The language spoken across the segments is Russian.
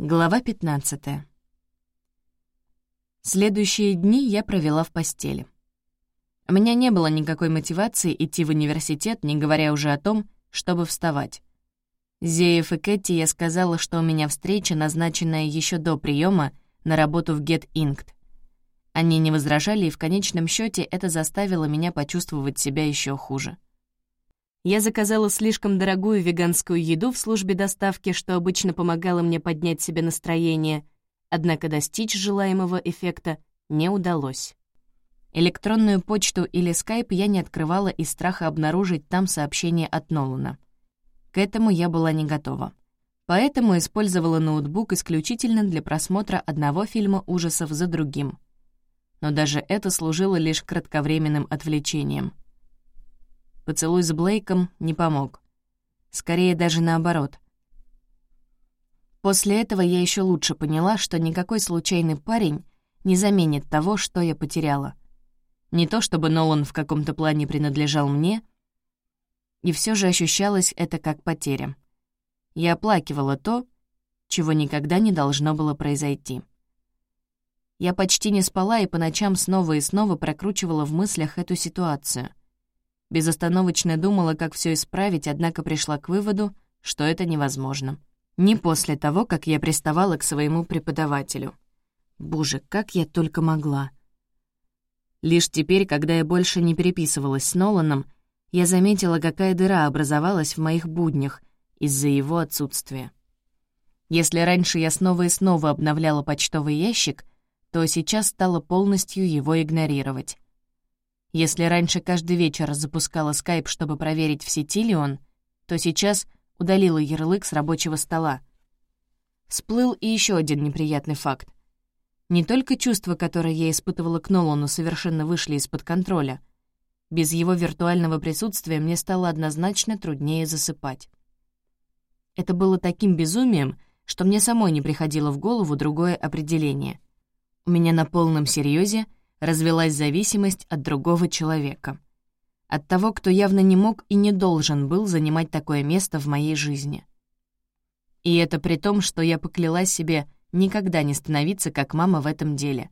Глава 15. Следующие дни я провела в постели. У меня не было никакой мотивации идти в университет, не говоря уже о том, чтобы вставать. Зеев и Кэти я сказала, что у меня встреча, назначенная еще до приема на работу в Get Inked. Они не возражали, и в конечном счете это заставило меня почувствовать себя еще хуже. Я заказала слишком дорогую веганскую еду в службе доставки, что обычно помогало мне поднять себе настроение, однако достичь желаемого эффекта не удалось. Электронную почту или скайп я не открывала из страха обнаружить там сообщение от Нолана. К этому я была не готова. Поэтому использовала ноутбук исключительно для просмотра одного фильма ужасов за другим. Но даже это служило лишь кратковременным отвлечением — Поцелуй с Блейком не помог. Скорее даже наоборот. После этого я еще лучше поняла, что никакой случайный парень не заменит того, что я потеряла. Не то чтобы Нолан в каком-то плане принадлежал мне, и все же ощущалось это как потеря. Я оплакивала то, чего никогда не должно было произойти. Я почти не спала и по ночам снова и снова прокручивала в мыслях эту ситуацию. Безостановочно думала, как все исправить, однако пришла к выводу, что это невозможно. Не после того, как я приставала к своему преподавателю. Боже, как я только могла. Лишь теперь, когда я больше не переписывалась с Ноланом, я заметила, какая дыра образовалась в моих буднях из-за его отсутствия. Если раньше я снова и снова обновляла почтовый ящик, то сейчас стала полностью его игнорировать. Если раньше каждый вечер запускала скайп, чтобы проверить, в сети ли он, то сейчас удалила ярлык с рабочего стола. Всплыл и еще один неприятный факт. Не только чувства, которые я испытывала к Нолану, совершенно вышли из-под контроля. Без его виртуального присутствия мне стало однозначно труднее засыпать. Это было таким безумием, что мне самой не приходило в голову другое определение. У меня на полном серьезе — развелась зависимость от другого человека. От того, кто явно не мог и не должен был занимать такое место в моей жизни. И это при том, что я поклялась себе никогда не становиться как мама в этом деле.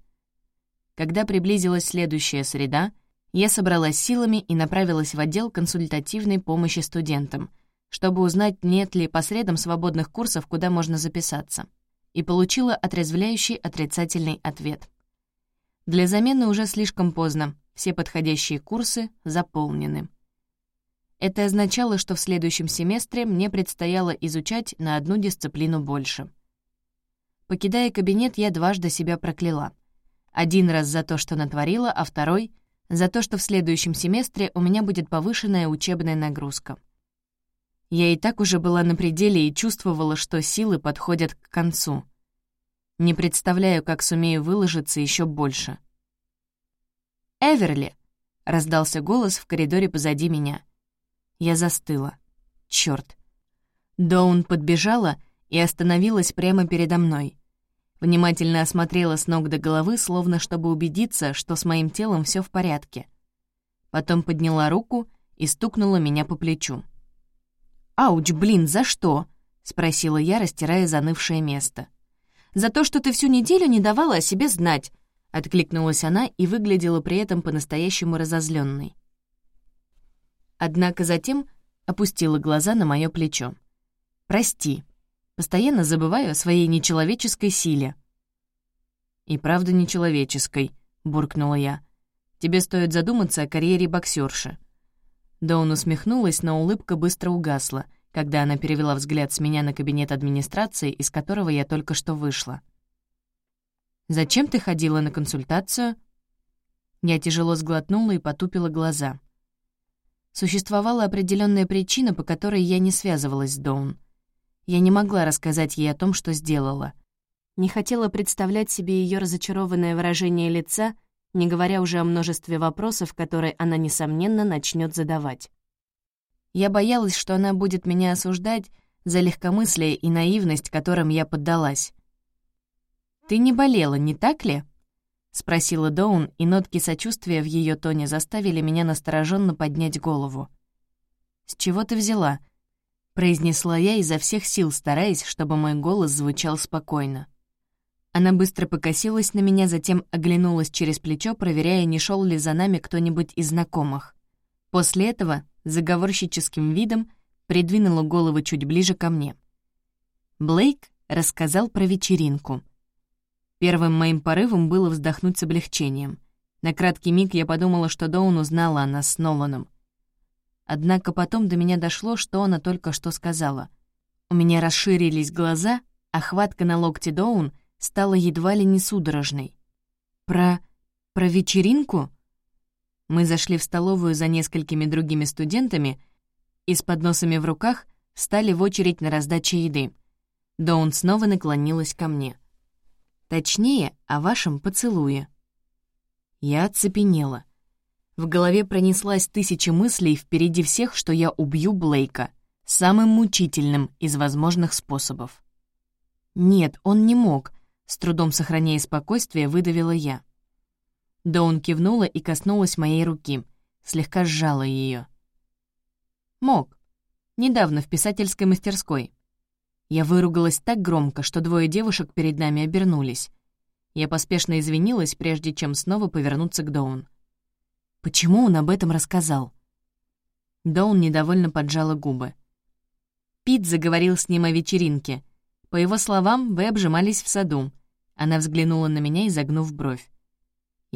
Когда приблизилась следующая среда, я собралась силами и направилась в отдел консультативной помощи студентам, чтобы узнать, нет ли по средам свободных курсов, куда можно записаться, и получила отрезвляющий отрицательный ответ — для замены уже слишком поздно, все подходящие курсы заполнены. Это означало, что в следующем семестре мне предстояло изучать на одну дисциплину больше. Покидая кабинет, я дважды себя прокляла. Один раз за то, что натворила, а второй — за то, что в следующем семестре у меня будет повышенная учебная нагрузка. Я и так уже была на пределе и чувствовала, что силы подходят к концу — не представляю, как сумею выложиться еще больше. «Эверли!» — раздался голос в коридоре позади меня. Я застыла. Чёрт. Доун подбежала и остановилась прямо передо мной. Внимательно осмотрела с ног до головы, словно чтобы убедиться, что с моим телом все в порядке. Потом подняла руку и стукнула меня по плечу. «Ауч, блин, за что?» — спросила я, растирая занывшее место за то, что ты всю неделю не давала о себе знать», — откликнулась она и выглядела при этом по-настоящему разозленной. Однако затем опустила глаза на мое плечо. «Прости, постоянно забываю о своей нечеловеческой силе». «И правда нечеловеческой», — буркнула я. «Тебе стоит задуматься о карьере боксерши». Доун усмехнулась, но улыбка быстро угасла — когда она перевела взгляд с меня на кабинет администрации, из которого я только что вышла. «Зачем ты ходила на консультацию?» Я тяжело сглотнула и потупила глаза. Существовала определенная причина, по которой я не связывалась с Доун. Я не могла рассказать ей о том, что сделала. Не хотела представлять себе ее разочарованное выражение лица, не говоря уже о множестве вопросов, которые она, несомненно, начнет задавать. Я боялась, что она будет меня осуждать за легкомыслие и наивность, которым я поддалась. «Ты не болела, не так ли?» — спросила Доун, и нотки сочувствия в ее тоне заставили меня настороженно поднять голову. «С чего ты взяла? произнесла я изо всех сил, стараясь, чтобы мой голос звучал спокойно. Она быстро покосилась на меня, затем оглянулась через плечо, проверяя, не шел ли за нами кто-нибудь из знакомых. После этого заговорщическим видом придвинула голову чуть ближе ко мне. Блейк рассказал про вечеринку. Первым моим порывом было вздохнуть с облегчением. На краткий миг я подумала, что Доун узнала о нас с Ноланом. Однако потом до меня дошло, что она только что сказала. У меня расширились глаза, а хватка на локте Доун стала едва ли не судорожной. «Про... про вечеринку?» Мы зашли в столовую за несколькими другими студентами и с подносами в руках встали в очередь на раздаче еды. Доун снова наклонилась ко мне. Точнее, о вашем поцелуе. Я оцепенела. В голове пронеслась тысяча мыслей впереди всех, что я убью Блейка, самым мучительным из возможных способов. Нет, он не мог, с трудом сохраняя спокойствие, выдавила я. Доун кивнула и коснулась моей руки, слегка сжала ее. Мог. Недавно в писательской мастерской. Я выругалась так громко, что двое девушек перед нами обернулись. Я поспешно извинилась, прежде чем снова повернуться к Доун. Почему он об этом рассказал? Доун недовольно поджала губы. Пит заговорил с ним о вечеринке. По его словам, вы обжимались в саду. Она взглянула на меня, изогнув бровь.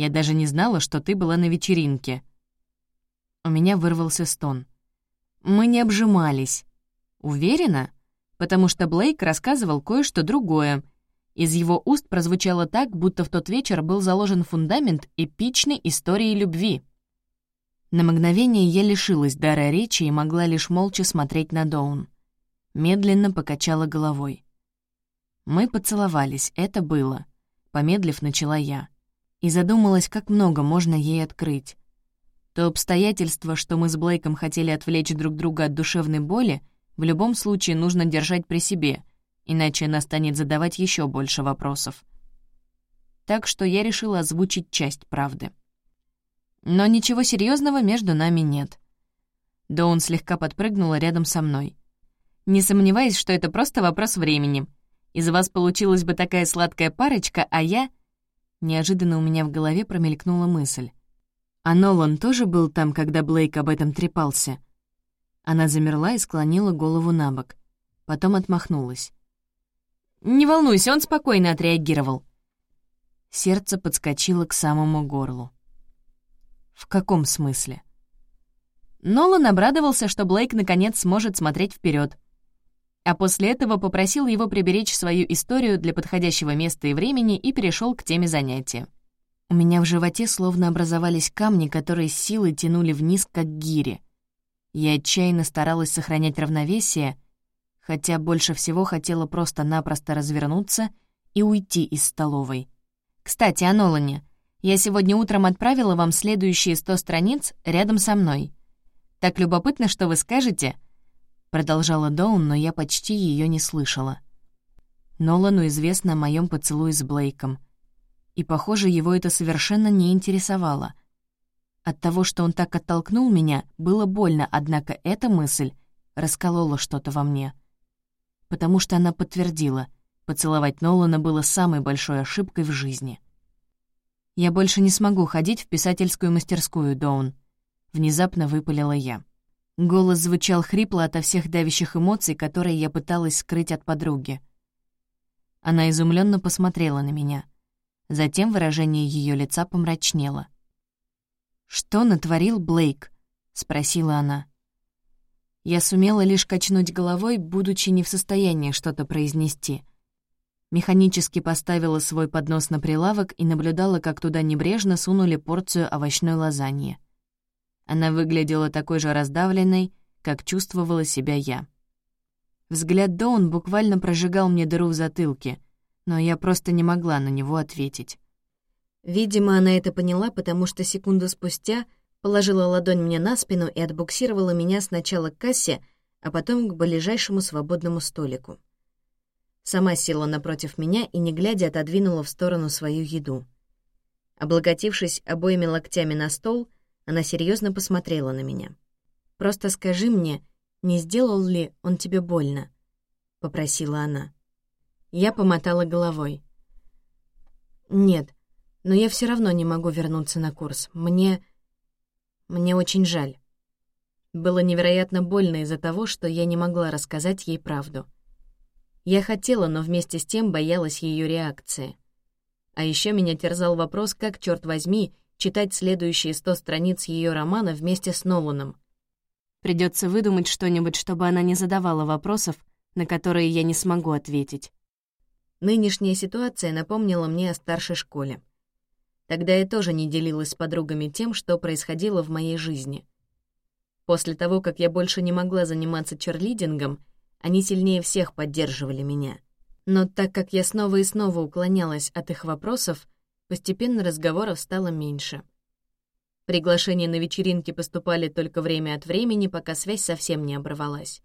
«Я даже не знала, что ты была на вечеринке». У меня вырвался стон. «Мы не обжимались». «Уверена?» Потому что Блейк рассказывал кое-что другое, из его уст прозвучало так, будто в тот вечер был заложен фундамент эпичной истории любви. На мгновение я лишилась дара речи и могла лишь молча смотреть на Доун. Медленно покачала головой. Мы поцеловались, это было. Помедлив, начала я. И задумалась, как много можно ей открыть. То обстоятельство, что мы с Блейком хотели отвлечь друг друга от душевной боли, в любом случае нужно держать при себе — иначе она станет задавать еще больше вопросов. Так что я решила озвучить часть правды. Но ничего серьезного между нами нет. Доун слегка подпрыгнула рядом со мной. Не сомневаюсь, что это просто вопрос времени. Из вас получилась бы такая сладкая парочка, а я... Неожиданно у меня в голове промелькнула мысль. А Нолан тоже был там, когда Блейк об этом трепался? Она замерла и склонила голову на бок. Потом отмахнулась. «Не волнуйся, он спокойно отреагировал». Сердце подскочило к самому горлу. «В каком смысле?» Нолан обрадовался, что Блейк наконец сможет смотреть вперед, а после этого попросил его приберечь свою историю для подходящего места и времени и перешел к теме занятия. У меня в животе словно образовались камни, которые с силой тянули вниз, как гири. Я отчаянно старалась сохранять равновесие — хотя больше всего хотела просто-напросто развернуться и уйти из столовой. «Кстати, о Нолане. Я сегодня утром отправила вам следующие сто страниц рядом со мной. Так любопытно, что вы скажете?» Продолжала Доун, но я почти ее не слышала. Нолану известно о моем поцелуе с Блейком. И, похоже, его это совершенно не интересовало. От того, что он так оттолкнул меня, было больно, однако эта мысль расколола что-то во мне потому что она подтвердила, поцеловать Нолана было самой большой ошибкой в жизни. «Я больше не смогу ходить в писательскую мастерскую, Доун», — внезапно выпалила я. Голос звучал хрипло ото всех давящих эмоций, которые я пыталась скрыть от подруги. Она изумленно посмотрела на меня. Затем выражение ее лица помрачнело. «Что натворил Блейк?» — спросила она. Я сумела лишь качнуть головой, будучи не в состоянии что-то произнести. Механически поставила свой поднос на прилавок и наблюдала, как туда небрежно сунули порцию овощной лазаньи. Она выглядела такой же раздавленной, как чувствовала себя я. Взгляд Доун буквально прожигал мне дыру в затылке, но я просто не могла на него ответить. Видимо, она это поняла, потому что секунду спустя — положила ладонь мне на спину и отбуксировала меня сначала к кассе, а потом к ближайшему свободному столику. Сама села напротив меня и, не глядя, отодвинула в сторону свою еду. Облокотившись обоими локтями на стол, она серьезно посмотрела на меня. «Просто скажи мне, «Не сделал ли он тебе больно?» — попросила она. Я помотала головой. «Нет, но я все равно не могу вернуться на курс. Мне... мне очень жаль». Было невероятно больно из-за того, что я не могла рассказать ей правду. Я хотела, но вместе с тем боялась ее реакции. А еще меня терзал вопрос, как, черт возьми, читать следующие сто страниц ее романа вместе с Ноланом. Придется выдумать что-нибудь, чтобы она не задавала вопросов, на которые я не смогу ответить. Нынешняя ситуация напомнила мне о старшей школе. Тогда я тоже не делилась с подругами тем, что происходило в моей жизни. После того, как я больше не могла заниматься черлидингом, они сильнее всех поддерживали меня. Но так как я снова и снова уклонялась от их вопросов, постепенно разговоров стало меньше. Приглашения на вечеринки поступали только время от времени, пока связь совсем не оборвалась.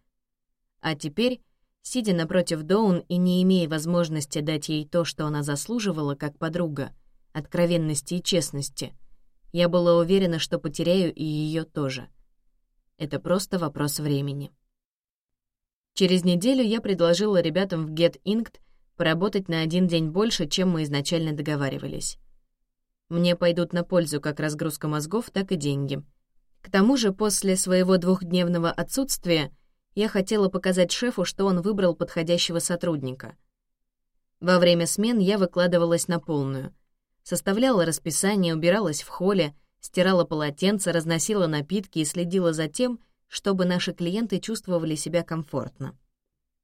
А теперь, сидя напротив Доун и не имея возможности дать ей то, что она заслуживала как подруга, откровенности и честности, я была уверена, что потеряю и ее тоже. Это просто вопрос времени. Через неделю я предложила ребятам в Get Inked поработать на один день больше, чем мы изначально договаривались. Мне пойдут на пользу как разгрузка мозгов, так и деньги. К тому же после своего двухдневного отсутствия я хотела показать шефу, что он выбрал подходящего сотрудника. Во время смен я выкладывалась на полную. Составляла расписание, убиралась в холле, стирала полотенца, разносила напитки и следила за тем, чтобы наши клиенты чувствовали себя комфортно.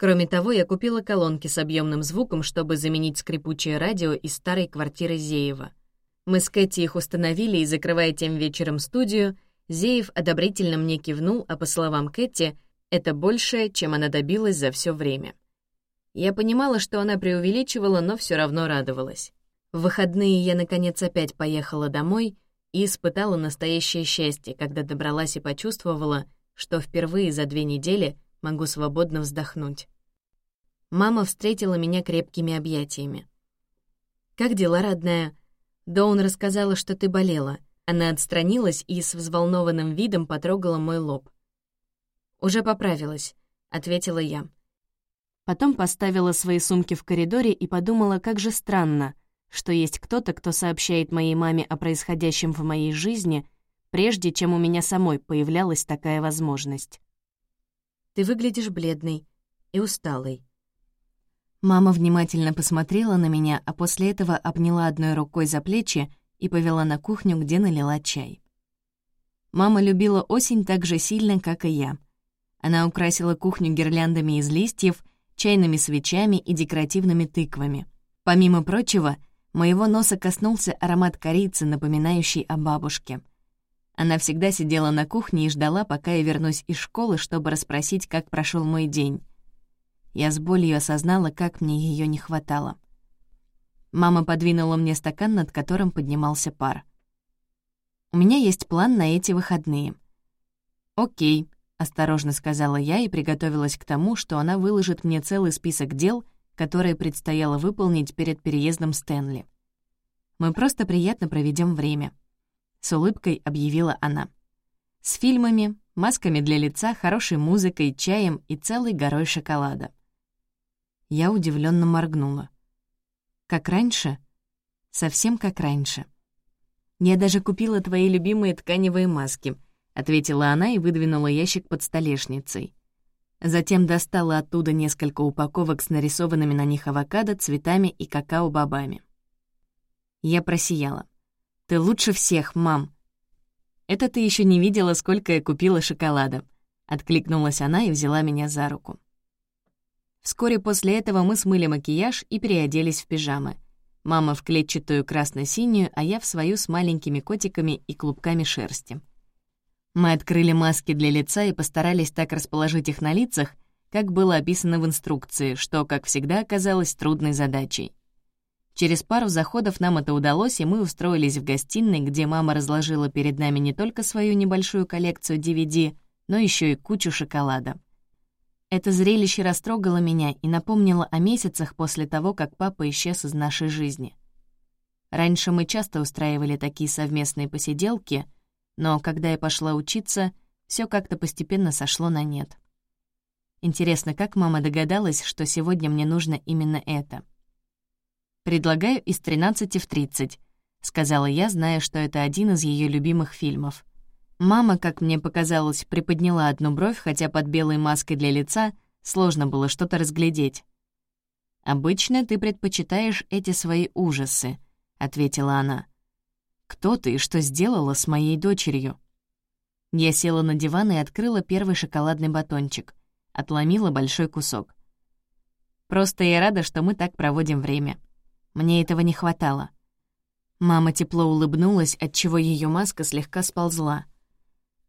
Кроме того, я купила колонки с объемным звуком, чтобы заменить скрипучее радио из старой квартиры Зеева — мы с Кэти их установили, и, закрывая тем вечером студию, Зеев одобрительно мне кивнул, а по словам Кэти, это большее, чем она добилась за все время. Я понимала, что она преувеличивала, но все равно радовалась. В выходные я, наконец, опять поехала домой и испытала настоящее счастье, когда добралась и почувствовала, что впервые за две недели могу свободно вздохнуть. Мама встретила меня крепкими объятиями. «Как дела, родная?» Доун рассказала, что ты болела. Она отстранилась и с взволнованным видом потрогала мой лоб. «Уже поправилась», — ответила я. Потом поставила свои сумки в коридоре и подумала, как же странно, что есть кто-то, кто сообщает моей маме о происходящем в моей жизни, прежде чем у меня самой появлялась такая возможность. «Ты выглядишь бледной и усталой», Мама внимательно посмотрела на меня, а после этого обняла одной рукой за плечи и повела на кухню, где налила чай. Мама любила осень так же сильно, как и я. Она украсила кухню гирляндами из листьев, чайными свечами и декоративными тыквами. Помимо прочего, моего носа коснулся аромат корицы, напоминающий о бабушке. Она всегда сидела на кухне и ждала, пока я вернусь из школы, чтобы расспросить, как прошел мой день. Я с болью осознала, как мне ее не хватало. Мама подвинула мне стакан, над которым поднимался пар. «У меня есть план на эти выходные». «Окей», — осторожно сказала я и приготовилась к тому, что она выложит мне целый список дел, которые предстояло выполнить перед переездом Стэнли. «Мы просто приятно проведем время», — с улыбкой объявила она. «С фильмами, масками для лица, хорошей музыкой, чаем и целой горой шоколада. Я удивленно моргнула. «Как раньше?» «Совсем как раньше». «Я даже купила твои любимые тканевые маски», — ответила она и выдвинула ящик под столешницей. Затем достала оттуда несколько упаковок с нарисованными на них авокадо, цветами и какао-бобами. Я просияла. «Ты лучше всех, мам!» «Это ты еще не видела, сколько я купила шоколада», — откликнулась она и взяла меня за руку. Вскоре после этого мы смыли макияж и переоделись в пижамы. Мама в клетчатую красно-синюю, а я в свою с маленькими котиками и клубками шерсти. Мы открыли маски для лица и постарались так расположить их на лицах, как было описано в инструкции, что, как всегда, оказалось трудной задачей. Через пару заходов нам это удалось, и мы устроились в гостиной, где мама разложила перед нами не только свою небольшую коллекцию DVD, но еще и кучу шоколада. Это зрелище растрогало меня и напомнило о месяцах после того, как папа исчез из нашей жизни. Раньше мы часто устраивали такие совместные посиделки, но когда я пошла учиться, все как-то постепенно сошло на нет. Интересно, как мама догадалась, что сегодня мне нужно именно это? «Предлагаю из 13 в 30», — сказала я, зная, что это один из ее любимых фильмов. Мама, как мне показалось, приподняла одну бровь, хотя под белой маской для лица сложно было что-то разглядеть. «Обычно ты предпочитаешь эти свои ужасы», — ответила она. «Кто ты и что сделала с моей дочерью?» Я села на диван и открыла первый шоколадный батончик. Отломила большой кусок. «Просто я рада, что мы так проводим время. Мне этого не хватало». Мама тепло улыбнулась, отчего ее маска слегка сползла.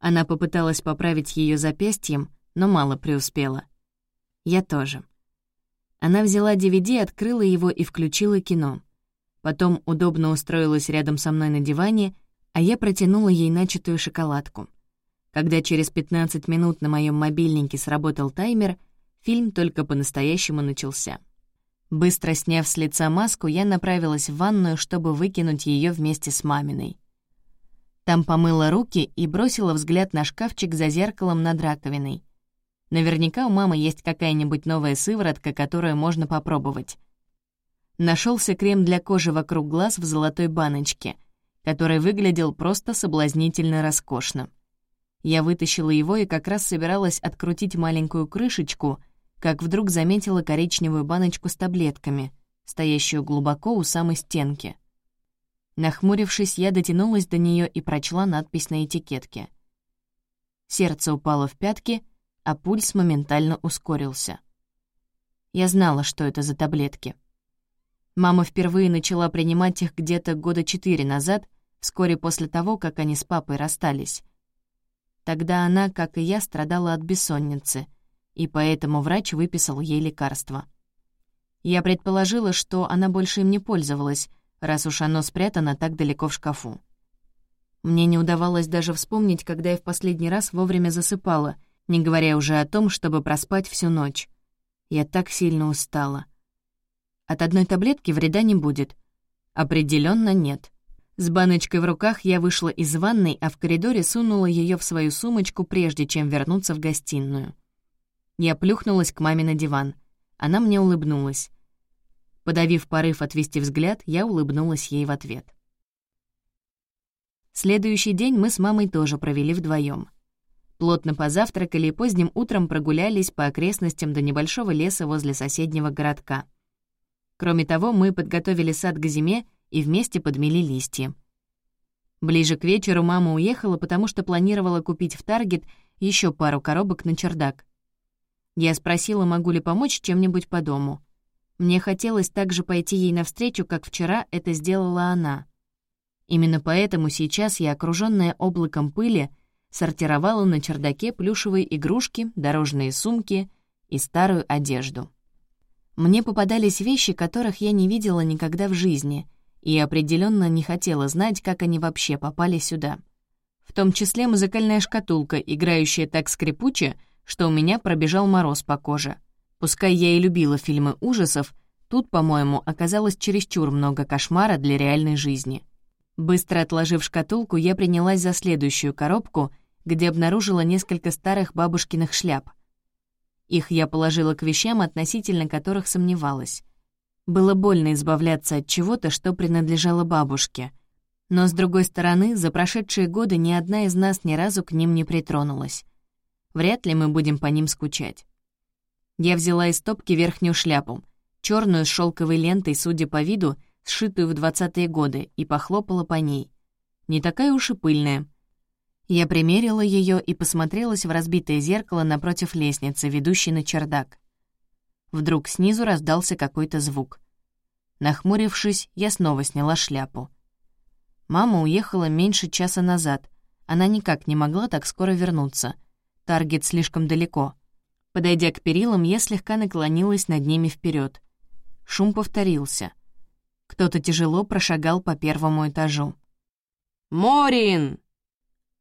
Она попыталась поправить ее запястьем, но мало преуспела. Я тоже. Она взяла DVD, открыла его и включила кино. Потом удобно устроилась рядом со мной на диване, а я протянула ей начатую шоколадку. Когда через 15 минут на моем мобильнике сработал таймер, фильм только по-настоящему начался. Быстро сняв с лица маску, я направилась в ванную, чтобы выкинуть ее вместе с маминой. Там помыла руки и бросила взгляд на шкафчик за зеркалом над раковиной. Наверняка у мамы есть какая-нибудь новая сыворотка, которую можно попробовать. Нашелся крем для кожи вокруг глаз в золотой баночке, который выглядел просто соблазнительно роскошно. Я вытащила его и как раз собиралась открутить маленькую крышечку, как вдруг заметила коричневую баночку с таблетками, стоящую глубоко у самой стенки. Нахмурившись, я дотянулась до нее и прочла надпись на этикетке. Сердце упало в пятки — а пульс моментально ускорился. Я знала, что это за таблетки. Мама впервые начала принимать их где-то года четыре назад, вскоре после того, как они с папой расстались. Тогда она, как и я, страдала от бессонницы, и поэтому врач выписал ей лекарство. Я предположила, что она больше им не пользовалась, раз уж оно спрятано так далеко в шкафу. Мне не удавалось даже вспомнить, когда я в последний раз вовремя засыпала — не говоря уже о том, чтобы проспать всю ночь. Я так сильно устала. От одной таблетки вреда не будет. Определенно нет. С баночкой в руках я вышла из ванной, а в коридоре сунула ее в свою сумочку, прежде чем вернуться в гостиную. Я плюхнулась к маме на диван. Она мне улыбнулась. Подавив порыв отвести взгляд, я улыбнулась ей в ответ. Следующий день мы с мамой тоже провели вдвоем. Плотно позавтракали и поздним утром прогулялись по окрестностям до небольшого леса возле соседнего городка. Кроме того, мы подготовили сад к зиме и вместе подмели листья. Ближе к вечеру мама уехала, потому что планировала купить в Таргет еще пару коробок на чердак. Я спросила, могу ли помочь чем-нибудь по дому. Мне хотелось также пойти ей навстречу, как вчера это сделала она. Именно поэтому сейчас я, окружённая облаком пыли, сортировала на чердаке плюшевые игрушки, дорожные сумки и старую одежду. Мне попадались вещи, которых я не видела никогда в жизни, и определенно не хотела знать, как они вообще попали сюда. В том числе музыкальная шкатулка, играющая так скрипуче, что у меня пробежал мороз по коже. Пускай я и любила фильмы ужасов, тут, по-моему, оказалось чересчур много кошмара для реальной жизни. Быстро отложив шкатулку, я принялась за следующую коробку — где обнаружила несколько старых бабушкиных шляп. Их я положила к вещам, относительно которых сомневалась. Было больно избавляться от чего-то, что принадлежало бабушке. Но, с другой стороны, за прошедшие годы ни одна из нас ни разу к ним не притронулась. Вряд ли мы будем по ним скучать. Я взяла из стопки верхнюю шляпу, черную с шелковой лентой, судя по виду, сшитую в двадцатые годы, и похлопала по ней. Не такая уж и пыльная, я примерила ее и посмотрелась в разбитое зеркало напротив лестницы, ведущей на чердак. Вдруг снизу раздался какой-то звук. Нахмурившись, я снова сняла шляпу. Мама уехала меньше часа назад. Она никак не могла так скоро вернуться. Таргет слишком далеко. Подойдя к перилам, я слегка наклонилась над ними вперед. Шум повторился. Кто-то тяжело прошагал по первому этажу. «Морин!»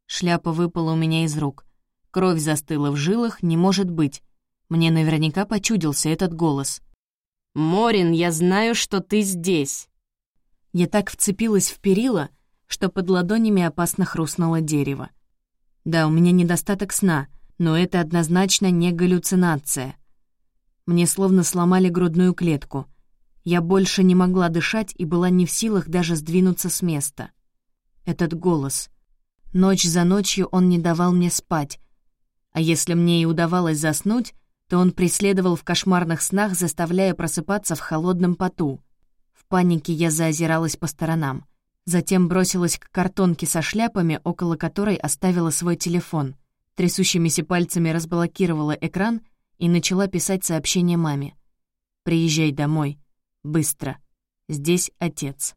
Шляпа выпала у меня из рук. Кровь застыла в жилах, не может быть. Мне наверняка почудился этот голос. «Морин, я знаю, что ты здесь!» Я так вцепилась в перила, что под ладонями опасно хрустнуло дерево. Да, у меня недостаток сна, Но это однозначно не галлюцинация. Мне словно сломали грудную клетку. Я больше не могла дышать и была не в силах даже сдвинуться с места. Этот голос. Ночь за ночью он не давал мне спать. А если мне и удавалось заснуть, то он преследовал в кошмарных снах, заставляя просыпаться в холодном поту. В панике я заозиралась по сторонам. Затем бросилась к картонке со шляпами, около которой оставила свой телефон. Трясущимися пальцами разблокировала экран и начала писать сообщение маме. «Приезжай домой. Быстро. Здесь отец».